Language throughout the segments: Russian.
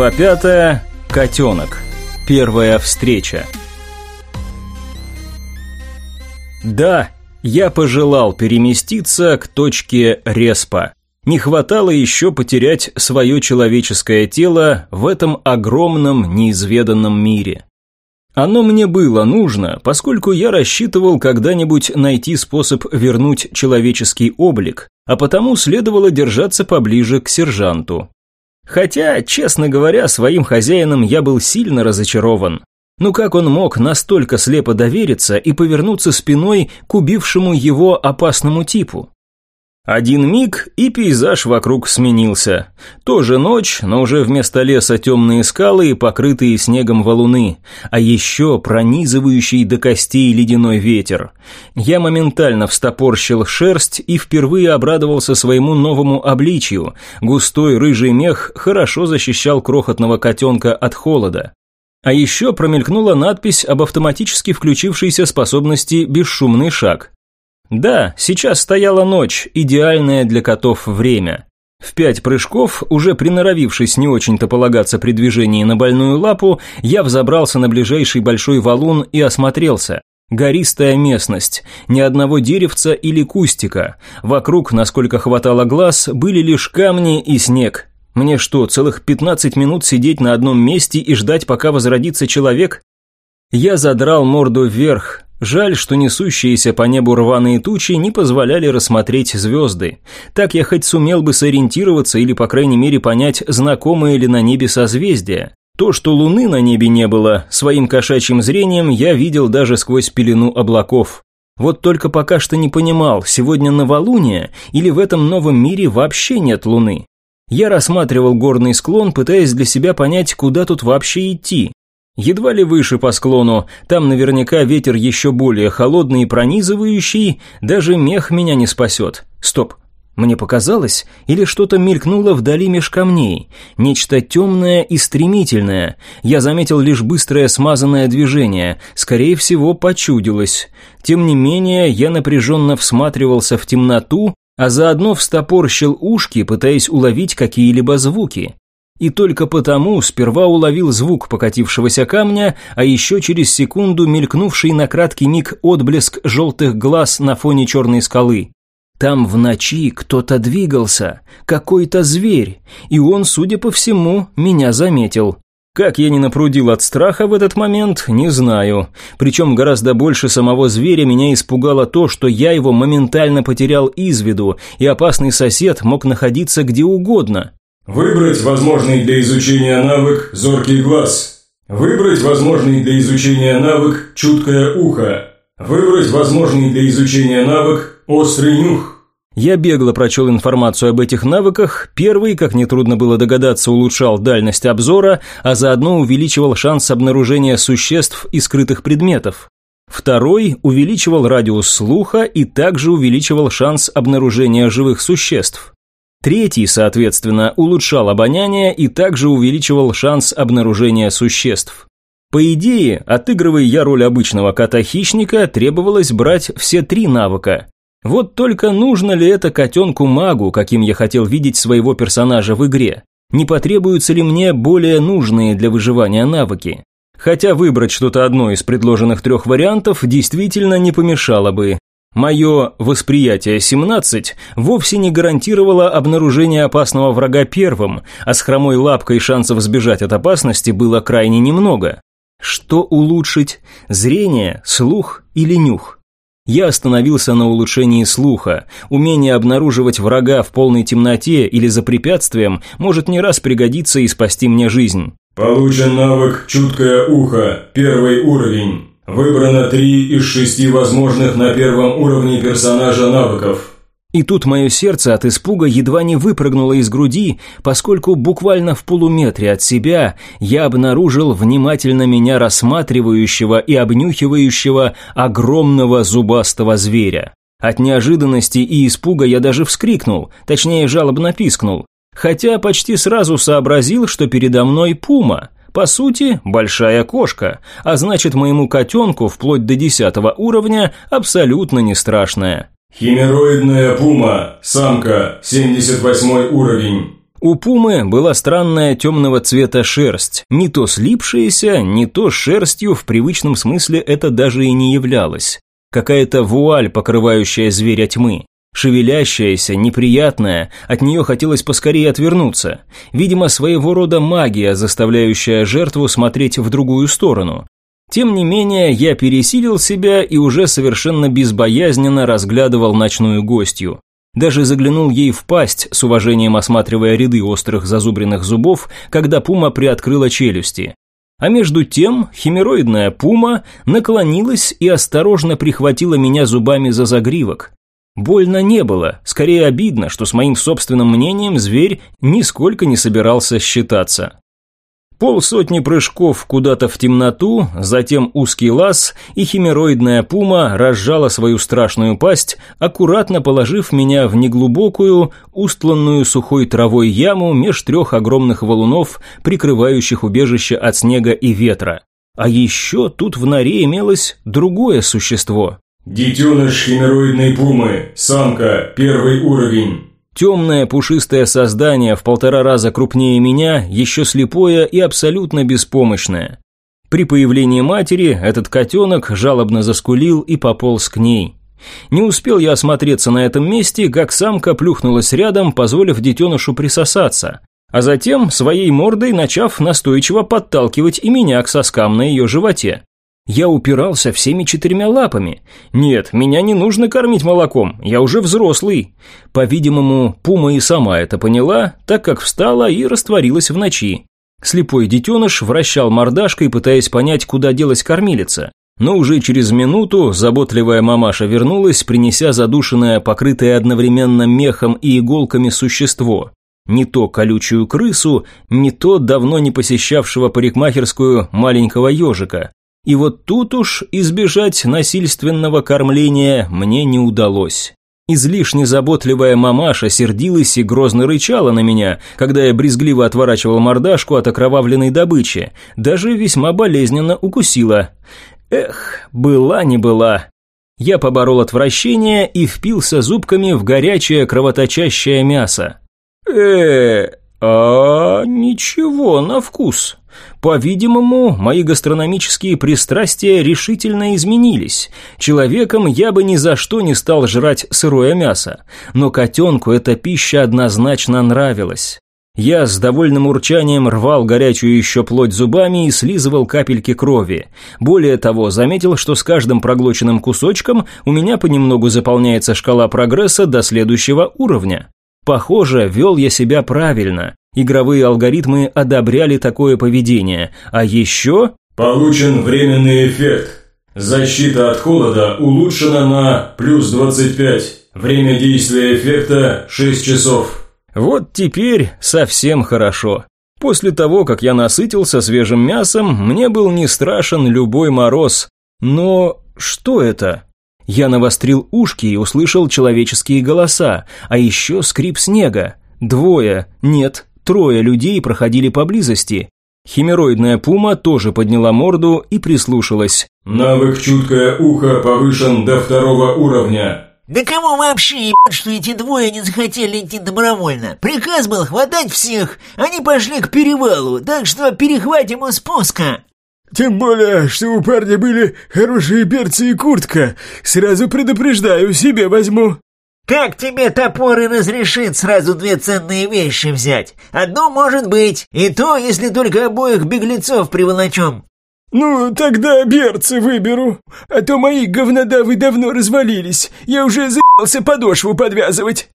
Глава пятая. Котенок. Первая встреча. Да, я пожелал переместиться к точке респа. Не хватало еще потерять свое человеческое тело в этом огромном неизведанном мире. Оно мне было нужно, поскольку я рассчитывал когда-нибудь найти способ вернуть человеческий облик, а потому следовало держаться поближе к сержанту. Хотя, честно говоря, своим хозяином я был сильно разочарован. Ну как он мог настолько слепо довериться и повернуться спиной к убившему его опасному типу? Один миг, и пейзаж вокруг сменился. Тоже ночь, но уже вместо леса темные скалы и покрытые снегом валуны, а еще пронизывающий до костей ледяной ветер. Я моментально встопорщил шерсть и впервые обрадовался своему новому обличию. Густой рыжий мех хорошо защищал крохотного котенка от холода. А еще промелькнула надпись об автоматически включившейся способности «Бесшумный шаг». Да, сейчас стояла ночь, идеальное для котов время. В пять прыжков, уже приноровившись не очень-то полагаться при движении на больную лапу, я взобрался на ближайший большой валун и осмотрелся. Гористая местность, ни одного деревца или кустика. Вокруг, насколько хватало глаз, были лишь камни и снег. Мне что, целых 15 минут сидеть на одном месте и ждать, пока возродится человек? Я задрал морду вверх, Жаль, что несущиеся по небу рваные тучи не позволяли рассмотреть звезды. Так я хоть сумел бы сориентироваться или, по крайней мере, понять, знакомые ли на небе созвездия. То, что луны на небе не было, своим кошачьим зрением я видел даже сквозь пелену облаков. Вот только пока что не понимал, сегодня новолуние или в этом новом мире вообще нет луны. Я рассматривал горный склон, пытаясь для себя понять, куда тут вообще идти. Едва ли выше по склону, там наверняка ветер еще более холодный и пронизывающий, даже мех меня не спасет. Стоп, мне показалось, или что-то мелькнуло вдали меж камней, нечто темное и стремительное. Я заметил лишь быстрое смазанное движение, скорее всего, почудилось. Тем не менее, я напряженно всматривался в темноту, а заодно встопорщил ушки, пытаясь уловить какие-либо звуки и только потому сперва уловил звук покатившегося камня, а еще через секунду мелькнувший на краткий миг отблеск желтых глаз на фоне черной скалы. Там в ночи кто-то двигался, какой-то зверь, и он, судя по всему, меня заметил. Как я не напрудил от страха в этот момент, не знаю. Причем гораздо больше самого зверя меня испугало то, что я его моментально потерял из виду, и опасный сосед мог находиться где угодно. Выбрать возможный для изучения навык «Зоркий глаз». Выбрать возможный для изучения навык «Чуткое ухо». Выбрать возможный для изучения навык «Острый нюх». Я бегло прочел информацию об этих навыках. Первый, как нетрудно было догадаться, улучшал дальность обзора, а заодно увеличивал шанс обнаружения существ и скрытых предметов. Второй увеличивал радиус слуха и также увеличивал шанс обнаружения живых существ. Третий, соответственно, улучшал обоняние и также увеличивал шанс обнаружения существ. По идее, отыгрывая я роль обычного кота-хищника, требовалось брать все три навыка. Вот только нужно ли это котенку-магу, каким я хотел видеть своего персонажа в игре? Не потребуются ли мне более нужные для выживания навыки? Хотя выбрать что-то одно из предложенных трех вариантов действительно не помешало бы, Мое восприятие 17 вовсе не гарантировало обнаружение опасного врага первым, а с хромой лапкой шансов сбежать от опасности было крайне немного. Что улучшить? Зрение, слух или нюх? Я остановился на улучшении слуха. Умение обнаруживать врага в полной темноте или за препятствием может не раз пригодиться и спасти мне жизнь. Получен навык «Чуткое ухо», первый уровень. Выбрано три из шести возможных на первом уровне персонажа навыков. И тут мое сердце от испуга едва не выпрыгнуло из груди, поскольку буквально в полуметре от себя я обнаружил внимательно меня рассматривающего и обнюхивающего огромного зубастого зверя. От неожиданности и испуга я даже вскрикнул, точнее жалобно пискнул, хотя почти сразу сообразил, что передо мной пума – по сути, большая кошка, а значит моему котенку вплоть до десятого уровня абсолютно не страшная. Химероидная пума, самка, 78 уровень. У пумы была странная темного цвета шерсть, не то слипшаяся, не то шерстью в привычном смысле это даже и не являлось. Какая-то вуаль, покрывающая зверя тьмы. Шевелящаяся, неприятная, от нее хотелось поскорее отвернуться. Видимо, своего рода магия, заставляющая жертву смотреть в другую сторону. Тем не менее, я пересилил себя и уже совершенно безбоязненно разглядывал ночную гостью. Даже заглянул ей в пасть, с уважением осматривая ряды острых зазубренных зубов, когда пума приоткрыла челюсти. А между тем химероидная пума наклонилась и осторожно прихватила меня зубами за загривок. Больно не было, скорее обидно, что с моим собственным мнением зверь нисколько не собирался считаться. Полсотни прыжков куда-то в темноту, затем узкий лаз, и химероидная пума разжала свою страшную пасть, аккуратно положив меня в неглубокую, устланную сухой травой яму меж трех огромных валунов, прикрывающих убежище от снега и ветра. А еще тут в норе имелось другое существо. «Детеныш химероидной пумы, самка, первый уровень». Темное пушистое создание в полтора раза крупнее меня, еще слепое и абсолютно беспомощное. При появлении матери этот котенок жалобно заскулил и пополз к ней. Не успел я осмотреться на этом месте, как самка плюхнулась рядом, позволив детенышу присосаться, а затем своей мордой начав настойчиво подталкивать и меня к соскам на ее животе. Я упирался всеми четырьмя лапами. Нет, меня не нужно кормить молоком, я уже взрослый. По-видимому, Пума и сама это поняла, так как встала и растворилась в ночи. Слепой детеныш вращал мордашкой, пытаясь понять, куда делась кормилица. Но уже через минуту заботливая мамаша вернулась, принеся задушенное, покрытое одновременно мехом и иголками существо. Не то колючую крысу, не то давно не посещавшего парикмахерскую маленького ежика. И вот тут уж избежать насильственного кормления мне не удалось. Излишне заботливая мамаша сердилась и грозно рычала на меня, когда я брезгливо отворачивал мордашку от окровавленной добычи, даже весьма болезненно укусила. Эх, была не была. Я поборол отвращение и впился зубками в горячее кровоточащее мясо. э а ничего на вкус. По-видимому, мои гастрономические пристрастия решительно изменились. Человеком я бы ни за что не стал жрать сырое мясо, но котенку эта пища однозначно нравилась. Я с довольным урчанием рвал горячую еще плоть зубами и слизывал капельки крови. Более того, заметил, что с каждым проглоченным кусочком у меня понемногу заполняется шкала прогресса до следующего уровня. Похоже, вел я себя правильно. Игровые алгоритмы одобряли такое поведение. А еще... Получен временный эффект. Защита от холода улучшена на плюс 25. Время действия эффекта 6 часов. Вот теперь совсем хорошо. После того, как я насытился свежим мясом, мне был не страшен любой мороз. Но что это? Я навострил ушки и услышал человеческие голоса, а еще скрип снега. Двое, нет, трое людей проходили поблизости. Химероидная пума тоже подняла морду и прислушалась. «Навык «Чуткое ухо» повышен до второго уровня». «Да кому вообще ебать, что эти двое не захотели идти добровольно? Приказ был хватать всех, они пошли к перевалу, так что перехватим у спуска». Тем более, что у парня были хорошие перцы и куртка. Сразу предупреждаю, себе возьму. Как тебе топор и разрешит сразу две ценные вещи взять? Одну может быть, и то, если только обоих беглецов приволочем. Ну, тогда берцы выберу, а то мои говнодавы давно развалились, я уже заебался подошву подвязывать.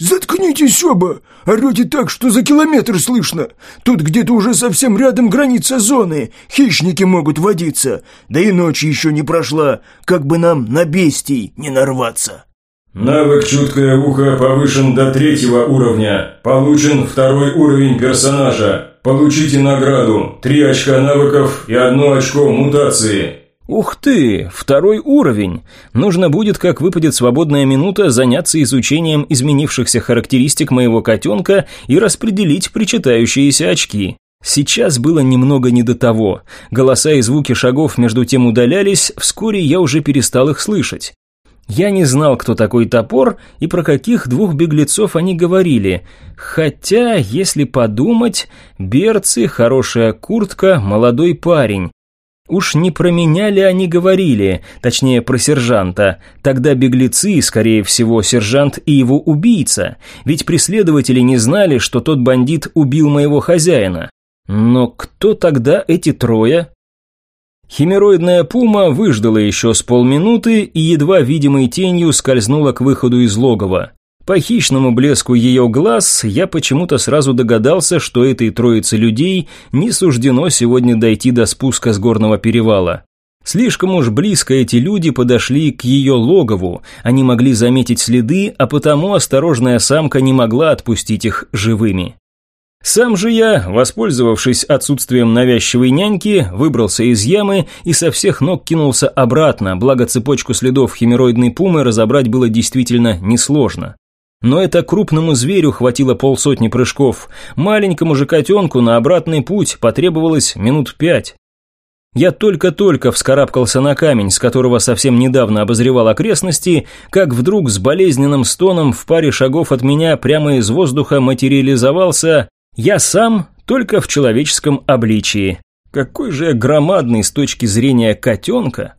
«Заткнитесь оба! Орете так, что за километр слышно! Тут где-то уже совсем рядом граница зоны, хищники могут водиться, да и ночь еще не прошла, как бы нам на бестий не нарваться!» Навык «Чуткое ухо» повышен до третьего уровня. Получен второй уровень персонажа. Получите награду. Три очка навыков и одно очко мутации. Ух ты, второй уровень. Нужно будет, как выпадет свободная минута, заняться изучением изменившихся характеристик моего котенка и распределить причитающиеся очки. Сейчас было немного не до того. Голоса и звуки шагов между тем удалялись, вскоре я уже перестал их слышать. Я не знал, кто такой топор и про каких двух беглецов они говорили. Хотя, если подумать, берцы, хорошая куртка, молодой парень. Уж не про меня ли они говорили, точнее про сержанта. Тогда беглецы, скорее всего, сержант и его убийца. Ведь преследователи не знали, что тот бандит убил моего хозяина. Но кто тогда эти трое? Химероидная пума выждала еще с полминуты и едва видимой тенью скользнула к выходу из логова. По хищному блеску ее глаз я почему-то сразу догадался, что этой троице людей не суждено сегодня дойти до спуска с горного перевала. Слишком уж близко эти люди подошли к ее логову, они могли заметить следы, а потому осторожная самка не могла отпустить их живыми. Сам же я, воспользовавшись отсутствием навязчивой няньки, выбрался из ямы и со всех ног кинулся обратно, благо цепочку следов химероидной пумы разобрать было действительно несложно. Но это крупному зверю хватило полсотни прыжков, маленькому же котенку на обратный путь потребовалось минут пять. Я только-только вскарабкался на камень, с которого совсем недавно обозревал окрестности, как вдруг с болезненным стоном в паре шагов от меня прямо из воздуха материализовался я сам, только в человеческом обличии. Какой же я громадный с точки зрения котенка.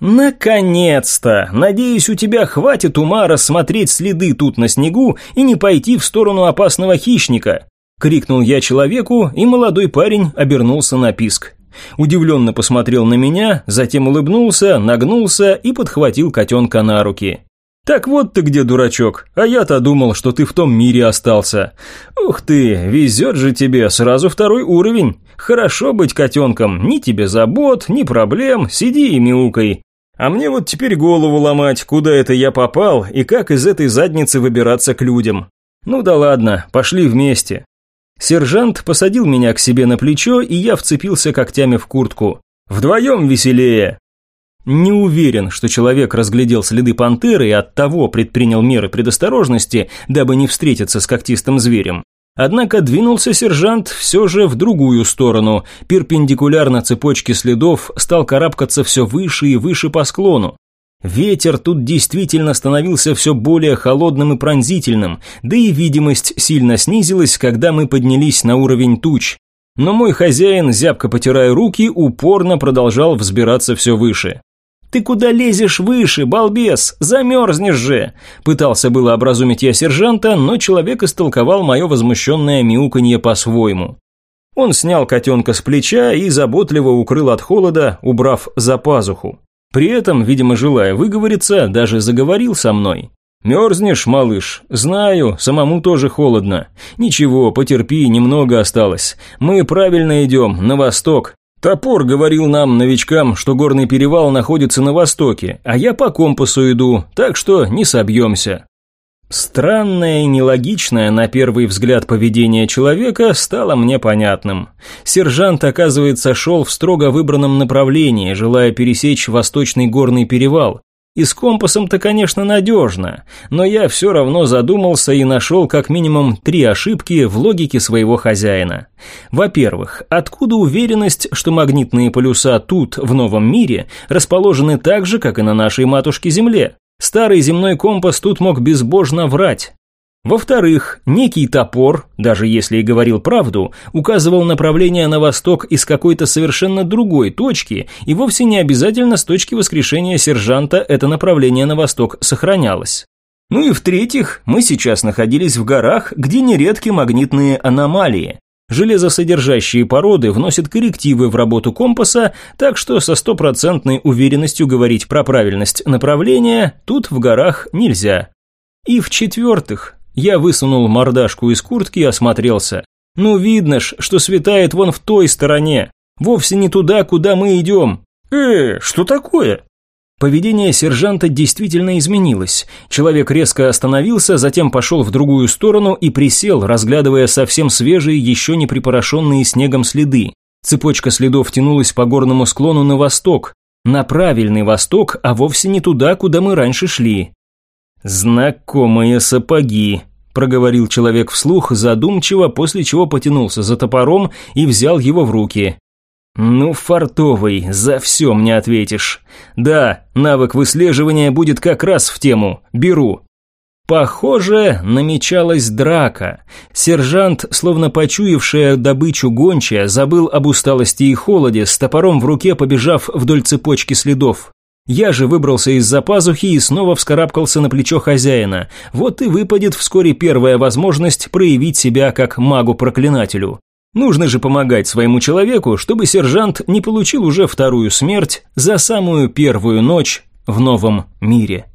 Наконец-то! Надеюсь, у тебя хватит ума рассмотреть следы тут на снегу и не пойти в сторону опасного хищника. Крикнул я человеку, и молодой парень обернулся на писк. Удивленно посмотрел на меня, затем улыбнулся, нагнулся и подхватил котенка на руки. «Так вот ты где, дурачок, а я-то думал, что ты в том мире остался. Ух ты, везет же тебе, сразу второй уровень. Хорошо быть котенком, ни тебе забот, ни проблем, сиди и мяукай. А мне вот теперь голову ломать, куда это я попал и как из этой задницы выбираться к людям. Ну да ладно, пошли вместе». Сержант посадил меня к себе на плечо, и я вцепился когтями в куртку. «Вдвоем веселее!» Не уверен, что человек разглядел следы пантеры и оттого предпринял меры предосторожности, дабы не встретиться с когтистым зверем. Однако двинулся сержант все же в другую сторону, перпендикулярно цепочке следов стал карабкаться все выше и выше по склону. Ветер тут действительно становился все более холодным и пронзительным, да и видимость сильно снизилась, когда мы поднялись на уровень туч. Но мой хозяин, зябко потирая руки, упорно продолжал взбираться все выше. «Ты куда лезешь выше, балбес? Замерзнешь же!» Пытался было образумить я сержанта, но человек истолковал мое возмущенное мяуканье по-своему. Он снял котенка с плеча и заботливо укрыл от холода, убрав за пазуху. При этом, видимо, желая выговориться, даже заговорил со мной. «Мерзнешь, малыш? Знаю, самому тоже холодно. Ничего, потерпи, немного осталось. Мы правильно идем, на восток. Топор говорил нам, новичкам, что горный перевал находится на востоке, а я по компасу иду, так что не собьемся. Странное и нелогичное на первый взгляд поведение человека стало мне понятным. Сержант, оказывается, шел в строго выбранном направлении, желая пересечь восточный горный перевал, и с компасом-то, конечно, надежно, но я все равно задумался и нашел как минимум три ошибки в логике своего хозяина. Во-первых, откуда уверенность, что магнитные полюса тут, в новом мире, расположены так же, как и на нашей матушке Земле? Старый земной компас тут мог безбожно врать. Во-вторых, некий топор, даже если и говорил правду, указывал направление на восток из какой-то совершенно другой точки, и вовсе не обязательно с точки воскрешения сержанта это направление на восток сохранялось. Ну и в-третьих, мы сейчас находились в горах, где нередки магнитные аномалии. Железосодержащие породы вносят коррективы в работу компаса, так что со стопроцентной уверенностью говорить про правильность направления тут в горах нельзя. И в-четвертых, я высунул мордашку из куртки и осмотрелся. Ну видно ж, что светает вон в той стороне. Вовсе не туда, куда мы идем. Э, что такое? Поведение сержанта действительно изменилось. Человек резко остановился, затем пошел в другую сторону и присел, разглядывая совсем свежие, еще не припорошенные снегом следы. Цепочка следов тянулась по горному склону на восток. На правильный восток, а вовсе не туда, куда мы раньше шли. «Знакомые сапоги», – проговорил человек вслух задумчиво, после чего потянулся за топором и взял его в руки. Ну, фартовый, за все мне ответишь. Да, навык выслеживания будет как раз в тему. Беру. Похоже, намечалась драка. Сержант, словно почуявшая добычу гончая, забыл об усталости и холоде, с топором в руке побежав вдоль цепочки следов. Я же выбрался из-за пазухи и снова вскарабкался на плечо хозяина. Вот и выпадет вскоре первая возможность проявить себя как магу-проклинателю. Нужно же помогать своему человеку, чтобы сержант не получил уже вторую смерть за самую первую ночь в новом мире.